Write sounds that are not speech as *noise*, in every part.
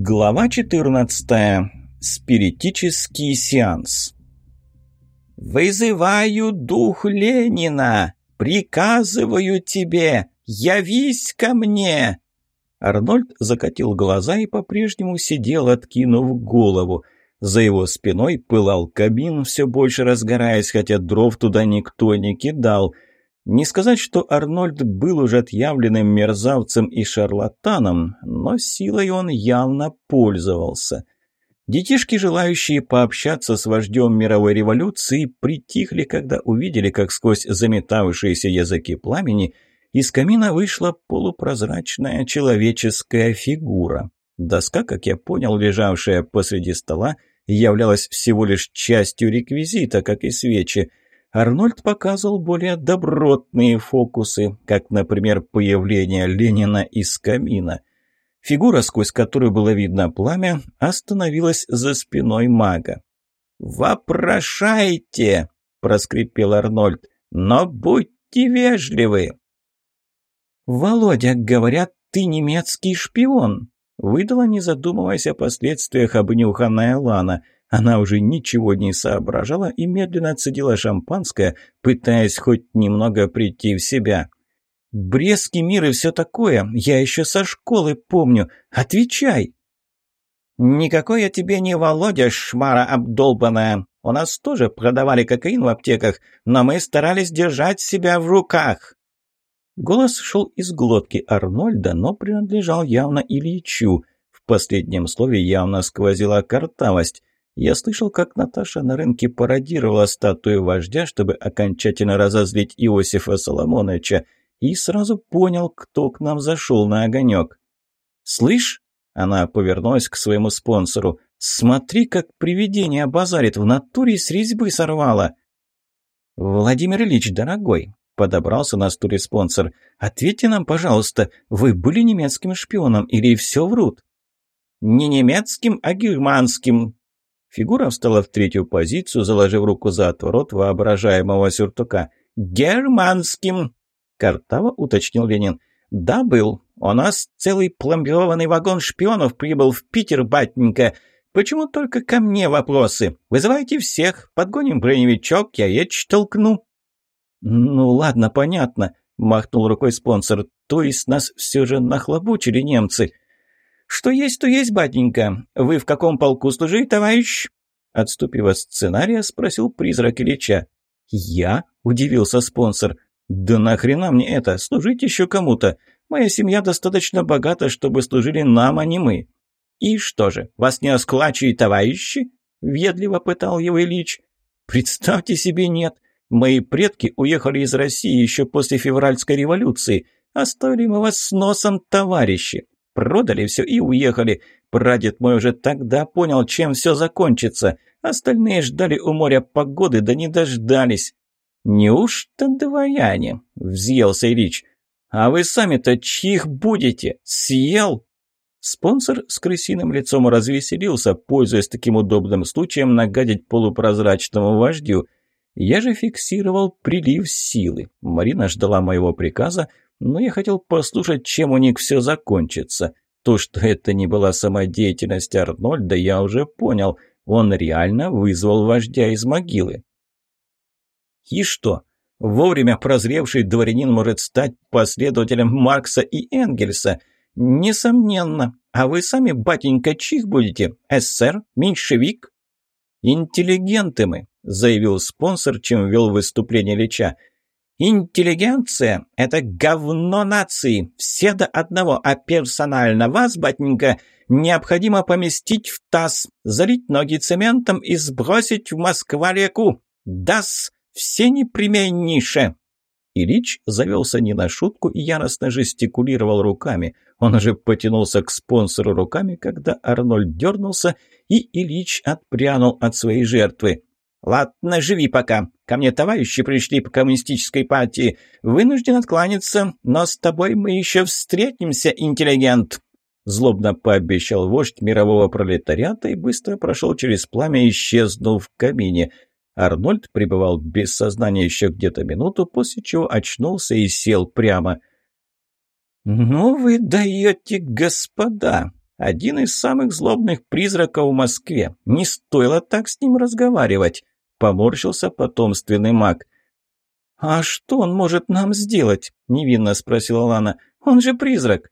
Глава 14. Спиритический сеанс. «Вызываю дух Ленина! Приказываю тебе! Явись ко мне!» Арнольд закатил глаза и по-прежнему сидел, откинув голову. За его спиной пылал кабин, все больше разгораясь, хотя дров туда никто не кидал – не сказать, что Арнольд был уже отъявленным мерзавцем и шарлатаном, но силой он явно пользовался. Детишки, желающие пообщаться с вождем мировой революции, притихли, когда увидели, как сквозь заметавшиеся языки пламени из камина вышла полупрозрачная человеческая фигура. Доска, как я понял, лежавшая посреди стола, являлась всего лишь частью реквизита, как и свечи – Арнольд показывал более добротные фокусы, как, например, появление Ленина из камина. Фигура, сквозь которую было видно пламя, остановилась за спиной мага. «Вопрошайте!» – проскрипел Арнольд. «Но будьте вежливы!» «Володя, говорят, ты немецкий шпион!» – выдала, не задумываясь о последствиях обнюханная Лана – она уже ничего не соображала и медленно цедила шампанское, пытаясь хоть немного прийти в себя. «Брестский мир и все такое, я еще со школы помню. Отвечай!» «Никакой я тебе не Володя, шмара обдолбанная. У нас тоже продавали кокаин в аптеках, но мы старались держать себя в руках». Голос шел из глотки Арнольда, но принадлежал явно Ильичу. В последнем слове явно сквозила картавость. Я слышал, как Наташа на рынке пародировала статую вождя, чтобы окончательно разозлить Иосифа Соломоновича, и сразу понял, кто к нам зашел на огонек. «Слышь?» – она повернулась к своему спонсору. «Смотри, как привидение базарит, в натуре с резьбы сорвало!» «Владимир Ильич, дорогой!» – подобрался на стуле спонсор. «Ответьте нам, пожалуйста, вы были немецким шпионом или все врут?» «Не немецким, а германским», Фигура встала в третью позицию, заложив руку за отворот воображаемого сюртука. «Германским!» — картаво уточнил Ленин. «Да, был. У нас целый пломбированный вагон шпионов прибыл в Питер, батенька. Почему только ко мне вопросы? Вызывайте всех, подгоним броневичок, я речь толкну». «Ну ладно, понятно», — махнул рукой спонсор. «То есть нас все же нахлобучили немцы». «Что есть, то есть, батенька. Вы в каком полку служили, товарищ?» Отступив от сценария, спросил призрак Ильича. «Я?» – удивился спонсор. «Да нахрена мне это? Служить еще кому-то. Моя семья достаточно богата, чтобы служили нам, а не мы». «И что же, вас не осклачили товарищи?» – въедливо пытал его Ильич. «Представьте себе, нет. Мои предки уехали из России еще после февральской революции. Оставили мы вас с носом, товарищи. Продали все и уехали. Прадед мой уже тогда понял, чем все закончится. Остальные ждали у моря погоды, да не дождались. «Неужто дворяне?» — взъелся Ильич. «А вы сами-то чьих будете? Съел?» Спонсор с крысиным лицом развеселился, пользуясь таким удобным случаем нагадить полупрозрачному вождю. Я же фиксировал прилив силы. Марина ждала моего приказа, но я хотел послушать, чем у них все закончится. То, что это не была самодеятельность Арнольда, я уже понял. Он реально вызвал вождя из могилы. И что? Вовремя прозревший дворянин может стать последователем Маркса и Энгельса? Несомненно. А вы сами, батенька, чих будете? СССР? Меньшевик? Интеллигенты мы, заявил спонсор, чем вел выступление Лича. Интеллигенция – это говно нации, все до одного, а персонально вас, батенька, необходимо поместить в таз, залить ноги цементом и сбросить в Москва-реку. Дас, все непременнейше. Ильич завелся не на шутку и яростно жестикулировал руками. Он уже потянулся к спонсору руками, когда Арнольд дернулся, и Ильич отпрянул от своей жертвы. «Ладно, живи пока. Ко мне товарищи пришли по коммунистической партии. Вынужден откланяться, но с тобой мы еще встретимся, интеллигент!» Злобно пообещал вождь мирового пролетариата и быстро прошел через пламя, исчезнув в камине. Арнольд пребывал без сознания еще где-то минуту, после чего очнулся и сел прямо. «Ну вы даете, господа!» Один из самых злобных призраков в Москве. Не стоило так с ним разговаривать. Поморщился потомственный маг. «А что он может нам сделать?» – невинно спросила Лана. «Он же призрак».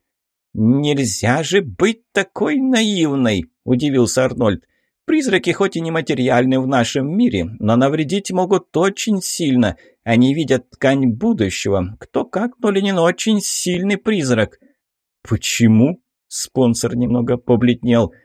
«Нельзя же быть такой наивной!» – удивился Арнольд. «Призраки хоть и нематериальны в нашем мире, но навредить могут очень сильно. Они видят ткань будущего. Кто как, но Ленин очень сильный призрак». «Почему?» – спонсор немного побледнел –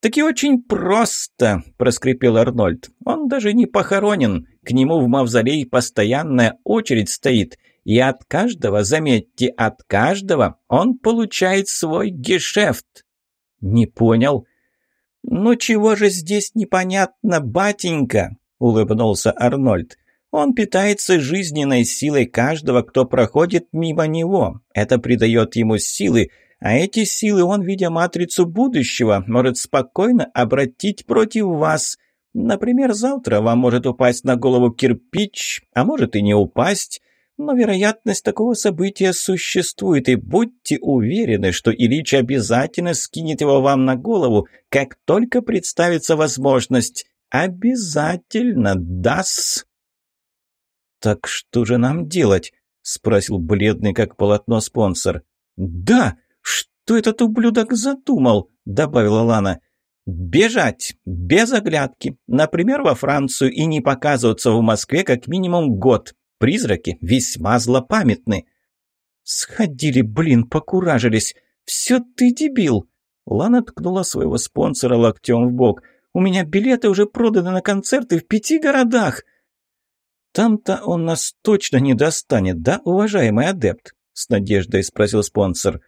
«Так и очень просто», – проскрипел Арнольд. «Он даже не похоронен. К нему в мавзолей постоянная очередь стоит. И от каждого, заметьте, от каждого он получает свой гешефт». «Не понял». «Ну чего же здесь непонятно, батенька?» – улыбнулся Арнольд. «Он питается жизненной силой каждого, кто проходит мимо него. Это придает ему силы, а эти силы он, видя матрицу будущего, может спокойно обратить против вас. Например, завтра вам может упасть на голову кирпич, а может и не упасть. Но вероятность такого события существует, и будьте уверены, что Ильич обязательно скинет его вам на голову, как только представится возможность. Обязательно даст. «Так что же нам делать?» – спросил бледный как полотно спонсор. «Да!» «Что этот ублюдок задумал?» – добавила Лана. «Бежать! Без оглядки! Например, во Францию и не показываться в Москве как минимум год. Призраки весьма злопамятны». «Сходили, блин, покуражились! Все ты дебил!» Лана ткнула своего спонсора локтем в бок. «У меня билеты уже проданы на концерты в пяти городах!» «Там-то он нас точно не достанет, да, уважаемый адепт?» — с надеждой спросил спонсор.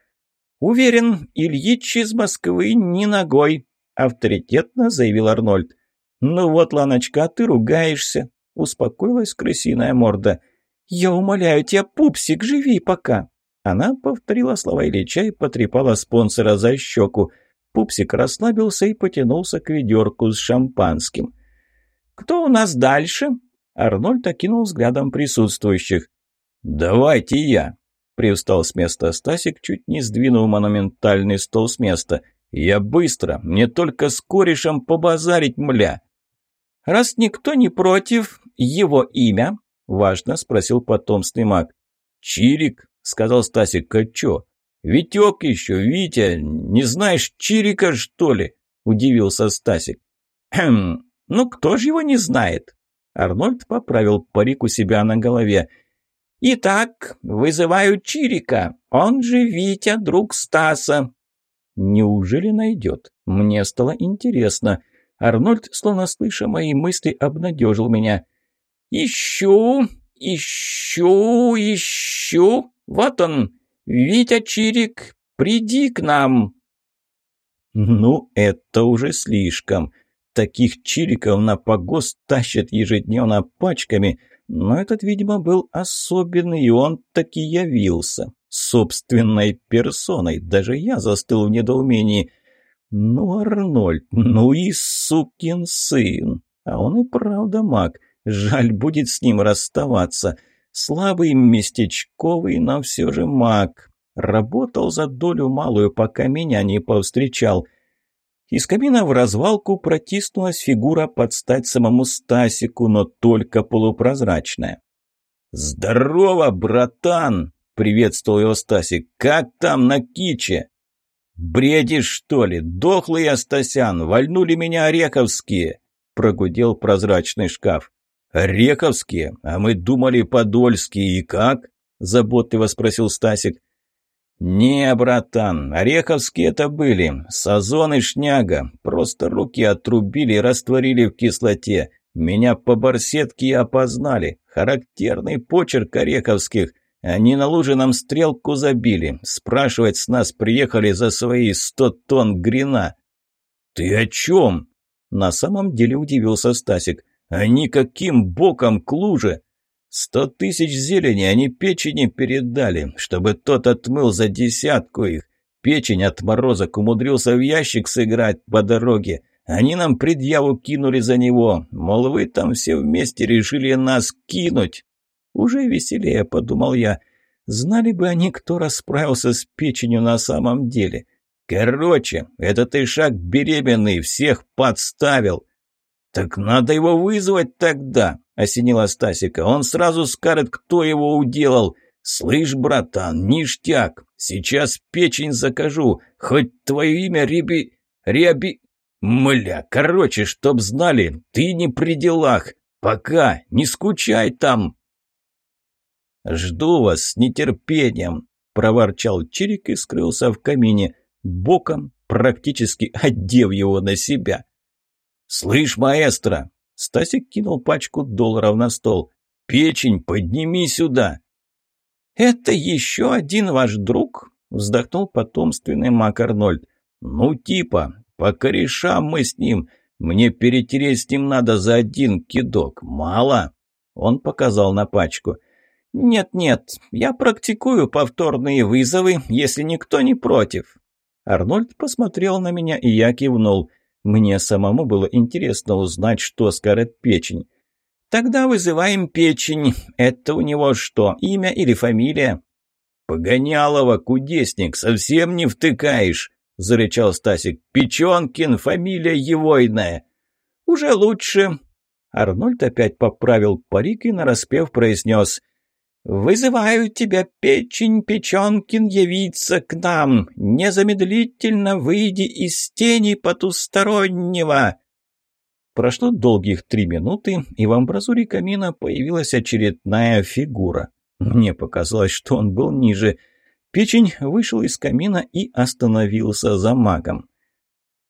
«Уверен, Ильич из Москвы ни ногой», — авторитетно заявил Арнольд. «Ну вот, Ланочка, а ты ругаешься», — успокоилась крысиная морда. «Я умоляю тебя, пупсик, живи пока». Она повторила слова Ильича и потрепала спонсора за щеку. Пупсик расслабился и потянулся к ведерку с шампанским. «Кто у нас дальше?» Арнольд окинул взглядом присутствующих. «Давайте я», Привстал с места Стасик, чуть не сдвинул монументальный стол с места. «Я быстро, мне только с корешем побазарить, мля!» «Раз никто не против, его имя?» – важно спросил потомственный маг. «Чирик», – сказал Стасик, – «а чё? Витёк еще, Витя, не знаешь Чирика, что ли?» – удивился Стасик. «Хм, ну кто же его не знает?» Арнольд поправил парик у себя на голове. «Итак, вызываю Чирика, он же Витя, друг Стаса». «Неужели найдет? Мне стало интересно». Арнольд, словно слыша мои мысли, обнадежил меня. «Ищу, ищу, ищу. Вот он, Витя Чирик, приди к нам». «Ну, это уже слишком. Таких чириков на погост тащат ежедневно пачками». Но этот, видимо, был особенный, и он таки явился. Собственной персоной. Даже я застыл в недоумении. Ну, Арнольд, ну и сукин сын. А он и правда маг. Жаль будет с ним расставаться. Слабый, местечковый, но все же маг. Работал за долю малую, пока меня не повстречал. — из камина в развалку протиснулась фигура под стать самому Стасику, но только полупрозрачная. «Здорово, братан!» — приветствовал его Стасик. «Как там на киче?» «Бредишь, что ли? Дохлый я, Стасян! Вальнули меня ореховские!» — прогудел прозрачный шкаф. «Ореховские? А мы думали подольские. И как?» — заботливо спросил Стасик. «Не, братан, ореховские это были, сазон и шняга, просто руки отрубили и растворили в кислоте. Меня по барсетке опознали, характерный почерк ореховских. Они на луже стрелку забили, спрашивать с нас приехали за свои сто тонн грина». «Ты о чем?» На самом деле удивился Стасик. «Они каким боком к луже?» Сто тысяч зелени они печени передали, чтобы тот отмыл за десятку их. Печень от морозок умудрился в ящик сыграть по дороге. Они нам предъяву кинули за него, мол, вы там все вместе решили нас кинуть. Уже веселее, подумал я. Знали бы они, кто расправился с печенью на самом деле. Короче, этот Ишак беременный всех подставил. Так надо его вызвать тогда, осенила Стасика. Он сразу скажет, кто его уделал. Слышь, братан, ништяк. Сейчас печень закажу. Хоть твое имя Реби... Реби... Мля, короче, чтоб знали, ты не при делах. Пока, не скучай там. «Жду вас с нетерпением», – проворчал Чирик и скрылся в камине, боком, практически *laughs* одев его на себя. «Слышь, маэстро!» – Стасик кинул пачку долларов на стол. «Печень подними сюда!» «Это еще один ваш друг?» – вздохнул потомственный Мак Арнольд. «Ну, типа, по корешам мы с ним. Мне перетереть с ним надо за один кидок. Мало?» Он показал на пачку. «Нет-нет, я практикую повторные вызовы, если никто не против». Арнольд посмотрел на меня, и я кивнул. Мне самому было интересно узнать, что скажет печень. «Тогда вызываем печень. Это у него что, имя или фамилия?» «Погонялова, кудесник, совсем не втыкаешь!» – зарычал Стасик. «Печенкин, фамилия егойная!» «Уже лучше!» Арнольд опять поправил парик и нараспев произнес «Вызываю тебя, печень Печенкин, явиться к нам! Незамедлительно выйди из тени потустороннего!» Прошло долгих три минуты, и в амбразуре камина появилась очередная фигура. Мне показалось, что он был ниже. Печень вышел из камина и остановился за магом.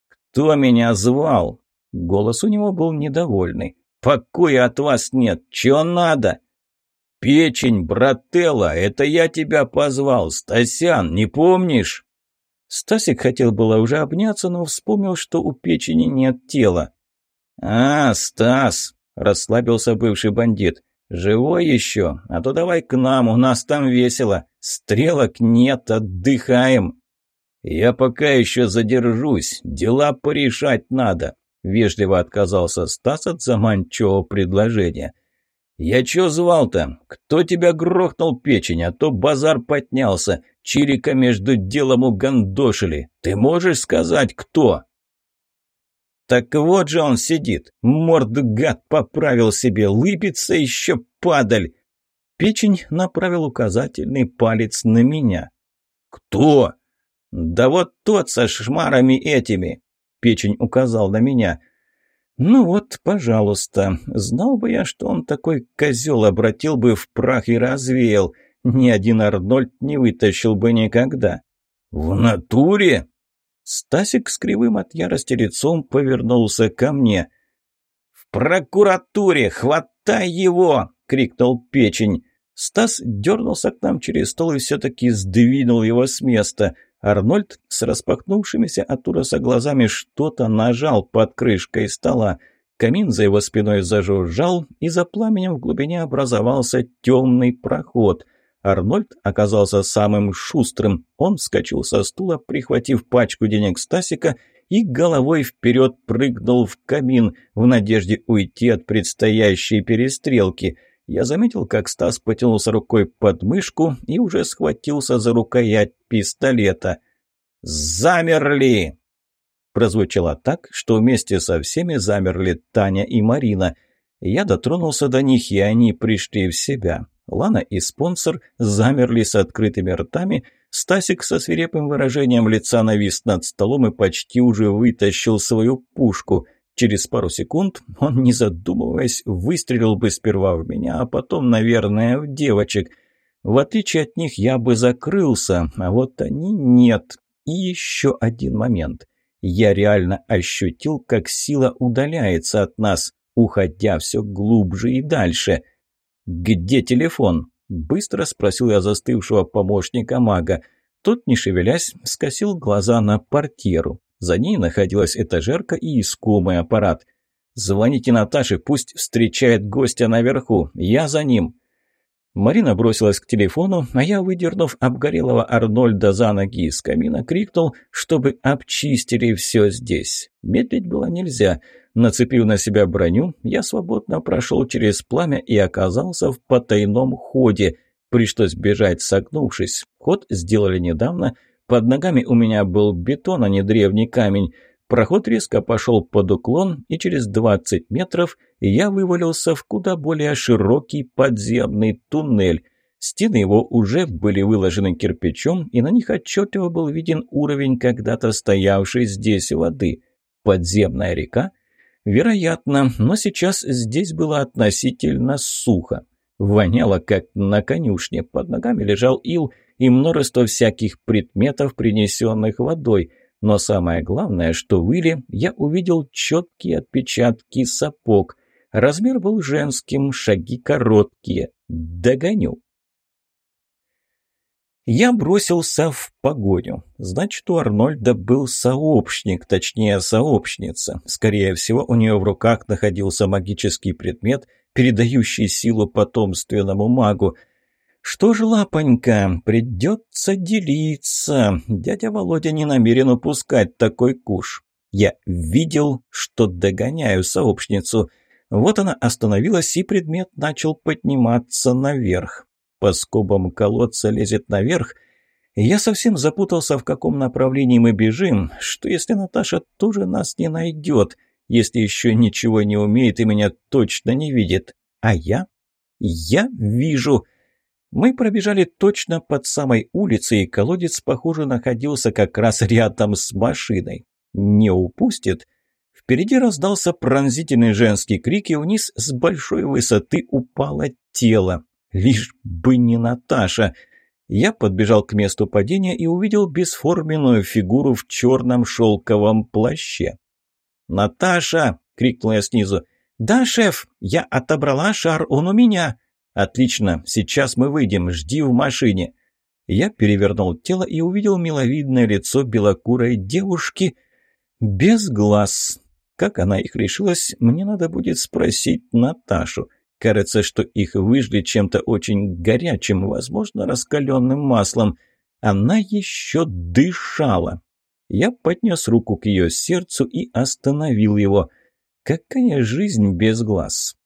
«Кто меня звал?» Голос у него был недовольный. «Покоя от вас нет! Чего надо?» «Печень, брателла, это я тебя позвал, Стасян, не помнишь?» Стасик хотел было уже обняться, но вспомнил, что у печени нет тела. «А, Стас!» – расслабился бывший бандит. «Живой еще? А то давай к нам, у нас там весело. Стрелок нет, отдыхаем». «Я пока еще задержусь, дела порешать надо», – вежливо отказался Стас от заманчивого предложения. «Я чё звал-то? Кто тебя грохнул печень, а то базар поднялся, чирика между делом угандошили. Ты можешь сказать, кто?» «Так вот же он сидит, морду гад поправил себе, лыбится еще падаль!» Печень направил указательный палец на меня. «Кто?» «Да вот тот со шмарами этими!» Печень указал на меня. «Ну вот, пожалуйста, знал бы я, что он такой козел, обратил бы в прах и развеял. Ни один Арнольд не вытащил бы никогда». «В натуре?» Стасик с кривым от ярости лицом повернулся ко мне. «В прокуратуре! Хватай его!» — крикнул печень. Стас дернулся к нам через стол и все-таки сдвинул его с места — Арнольд с распахнувшимися от ужаса глазами что-то нажал под крышкой стола. Камин за его спиной зажужжал, и за пламенем в глубине образовался темный проход. Арнольд оказался самым шустрым. Он вскочил со стула, прихватив пачку денег Стасика, и головой вперед прыгнул в камин в надежде уйти от предстоящей перестрелки – я заметил, как Стас потянулся рукой под мышку и уже схватился за рукоять пистолета. «Замерли!» Прозвучало так, что вместе со всеми замерли Таня и Марина. Я дотронулся до них, и они пришли в себя. Лана и спонсор замерли с открытыми ртами. Стасик со свирепым выражением лица навис над столом и почти уже вытащил свою пушку – Через пару секунд он, не задумываясь, выстрелил бы сперва в меня, а потом, наверное, в девочек. В отличие от них я бы закрылся, а вот они нет. И еще один момент. Я реально ощутил, как сила удаляется от нас, уходя все глубже и дальше. «Где телефон?» – быстро спросил я застывшего помощника мага. Тот, не шевелясь, скосил глаза на портьеру. За ней находилась этажерка и искомый аппарат. «Звоните Наташе, пусть встречает гостя наверху. Я за ним». Марина бросилась к телефону, а я, выдернув обгорелого Арнольда за ноги из камина, крикнул, чтобы обчистили все здесь. Медлить было нельзя. Нацепив на себя броню, я свободно прошел через пламя и оказался в потайном ходе. Пришлось бежать согнувшись. Ход сделали недавно – Под ногами у меня был бетон, а не древний камень. Проход резко пошел под уклон, и через 20 метров я вывалился в куда более широкий подземный туннель. Стены его уже были выложены кирпичом, и на них отчетливо был виден уровень когда-то стоявшей здесь воды. Подземная река? Вероятно, но сейчас здесь было относительно сухо. Воняло, как на конюшне, под ногами лежал ил и множество всяких предметов, принесенных водой – но самое главное, что в Иле я увидел четкие отпечатки сапог. Размер был женским, шаги короткие. Догоню. Я бросился в погоню. Значит, у Арнольда был сообщник, точнее, сообщница. Скорее всего, у нее в руках находился магический предмет, передающий силу потомственному магу – что ж, лапонька, придется делиться. Дядя Володя не намерен упускать такой куш. Я видел, что догоняю сообщницу. Вот она остановилась, и предмет начал подниматься наверх. По скобам колодца лезет наверх. Я совсем запутался, в каком направлении мы бежим. Что если Наташа тоже нас не найдет, если еще ничего не умеет и меня точно не видит? А я? Я вижу... Мы пробежали точно под самой улицей, и колодец, похоже, находился как раз *laughs* рядом с машиной. Не упустит. Впереди раздался пронзительный женский крик, и вниз с большой высоты упало тело. Лишь бы не Наташа. Я подбежал к месту падения и увидел бесформенную фигуру в черном шелковом плаще. «Наташа!» — крикнул я снизу. «Да, шеф, я отобрала шар, он у меня!» «Отлично, сейчас мы выйдем, жди в машине». Я перевернул тело и увидел миловидное лицо белокурой девушки без глаз. Как она их решилась, мне надо будет спросить Наташу. Кажется, что их выжгли чем-то очень горячим, возможно, раскаленным маслом. Она еще дышала. Я поднес руку к ее сердцу и остановил его. Какая жизнь без глаз?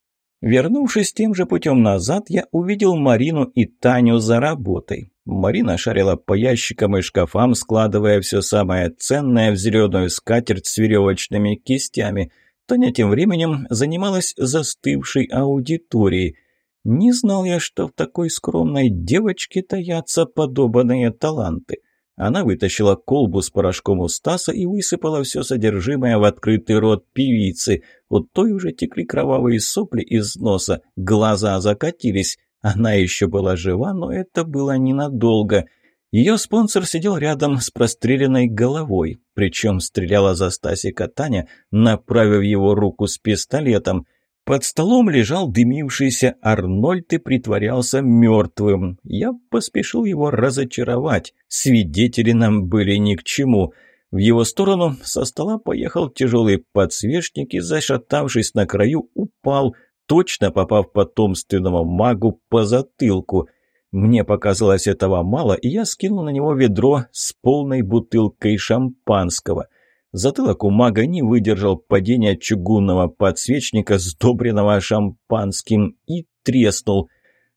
Вернувшись тем же путем назад, я увидел Марину и Таню за работой. Марина шарила по ящикам и шкафам, складывая все самое ценное в зеленую скатерть с веревочными кистями. Таня тем временем занималась застывшей аудиторией. Не знал я, что в такой скромной девочке таятся подобные таланты. Она вытащила колбу с порошком у Стаса и высыпала все содержимое в открытый рот певицы. У той уже текли кровавые сопли из носа, глаза закатились. Она еще была жива, но это было ненадолго. Ее спонсор сидел рядом с простреленной головой, причем стреляла за Стасика Таня, направив его руку с пистолетом. Под столом лежал дымившийся Арнольд и притворялся мертвым. Я поспешил его разочаровать. Свидетели нам были ни к чему. В его сторону со стола поехал тяжелый подсвечник и, зашатавшись на краю, упал, точно попав потомственному магу по затылку. Мне показалось этого мало, и я скинул на него ведро с полной бутылкой шампанского – Затылок у мага не выдержал падения чугунного подсвечника, сдобренного шампанским, и треснул.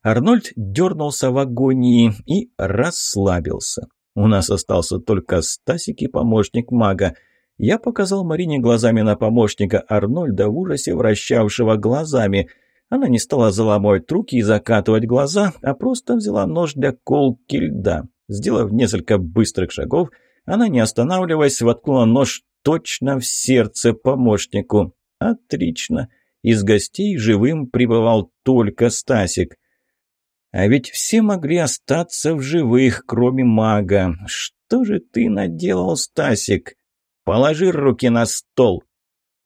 Арнольд дернулся в агонии и расслабился. У нас остался только Стасик и помощник мага. Я показал Марине глазами на помощника Арнольда в ужасе, вращавшего глазами. Она не стала заламывать руки и закатывать глаза, а просто взяла нож для колки льда. Сделав несколько быстрых шагов, она, не останавливаясь, воткнула нож точно в сердце помощнику. Отлично. Из гостей живым пребывал только Стасик. А ведь все могли остаться в живых, кроме мага. Что же ты наделал, Стасик? Положи руки на стол.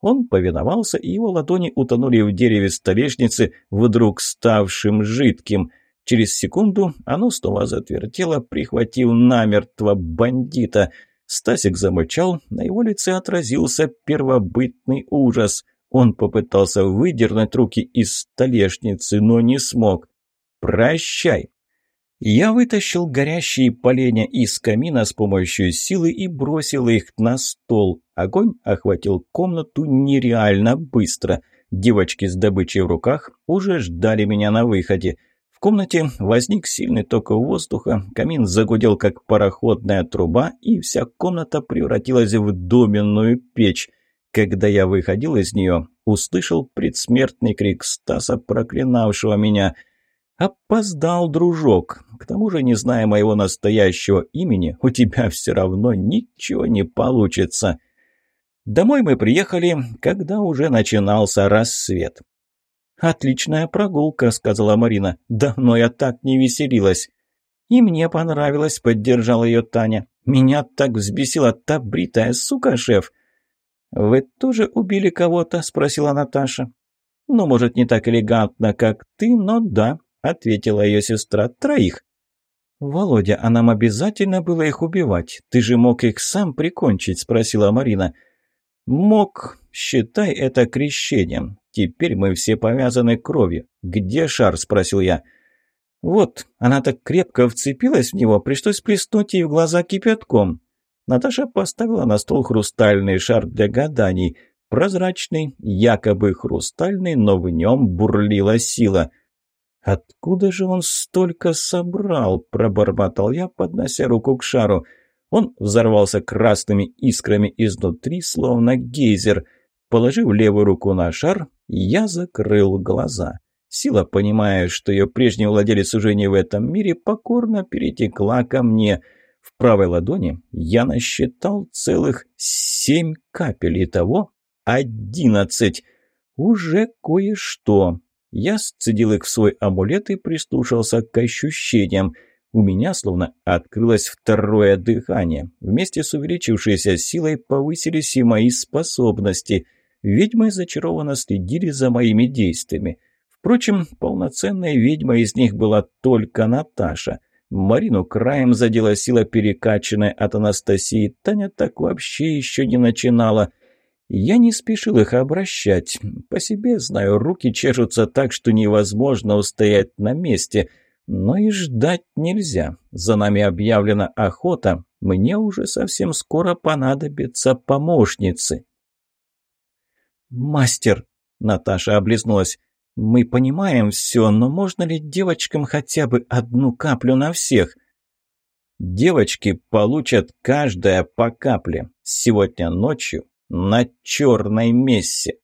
Он повиновался, и его ладони утонули в дереве столешницы, вдруг ставшим жидким. Через секунду оно снова затвертело, прихватив намертво бандита — Стасик замычал, на его лице отразился первобытный ужас. Он попытался выдернуть руки из столешницы, но не смог. «Прощай!» Я вытащил горящие поленья из камина с помощью силы и бросил их на стол. Огонь охватил комнату нереально быстро. Девочки с добычей в руках уже ждали меня на выходе. Комнате возник сильный ток воздуха, камин загудел, как пароходная труба, и вся комната превратилась в доменную печь. Когда я выходил из нее, услышал предсмертный крик Стаса, проклинавшего меня. «Опоздал, дружок. К тому же, не зная моего настоящего имени, у тебя все равно ничего не получится». Домой мы приехали, когда уже начинался рассвет. «Отличная прогулка», — сказала Марина. «Давно я так не веселилась». «И мне понравилось», — поддержала ее Таня. «Меня так взбесила та бритая сука, шеф». «Вы тоже убили кого-то?» — спросила Наташа. «Ну, может, не так элегантно, как ты, но да», — ответила ее сестра. «Троих». «Володя, а нам обязательно было их убивать? Ты же мог их сам прикончить?» — спросила Марина. «Мог. Считай это крещением. Теперь мы все повязаны кровью. Где шар?» – спросил я. «Вот, она так крепко вцепилась в него, пришлось плеснуть ей в глаза кипятком». Наташа поставила на стол хрустальный шар для гаданий. Прозрачный, якобы хрустальный, но в нем бурлила сила. «Откуда же он столько собрал?» – пробормотал я, поднося руку к шару. Он взорвался красными искрами изнутри, словно гейзер. Положив левую руку на шар, я закрыл глаза. Сила, понимая, что ее прежний владелец уже не в этом мире, покорно перетекла ко мне. В правой ладони я насчитал целых семь капель, и того одиннадцать. Уже кое-что. Я сцедил их в свой амулет и прислушался к ощущениям. У меня словно открылось второе дыхание. Вместе с увеличившейся силой повысились и мои способности – Ведьмы зачарованно следили за моими действиями. Впрочем, полноценной ведьмой из них была только Наташа. Марину краем задела сила, перекачанная от Анастасии. Таня так вообще еще не начинала. Я не спешил их обращать. По себе знаю, руки чешутся так, что невозможно устоять на месте. Но и ждать нельзя. За нами объявлена охота. Мне уже совсем скоро понадобятся помощницы. «Мастер!» – Наташа облизнулась. «Мы понимаем все, но можно ли девочкам хотя бы одну каплю на всех?» «Девочки получат каждая по капле. Сегодня ночью на черной мессе».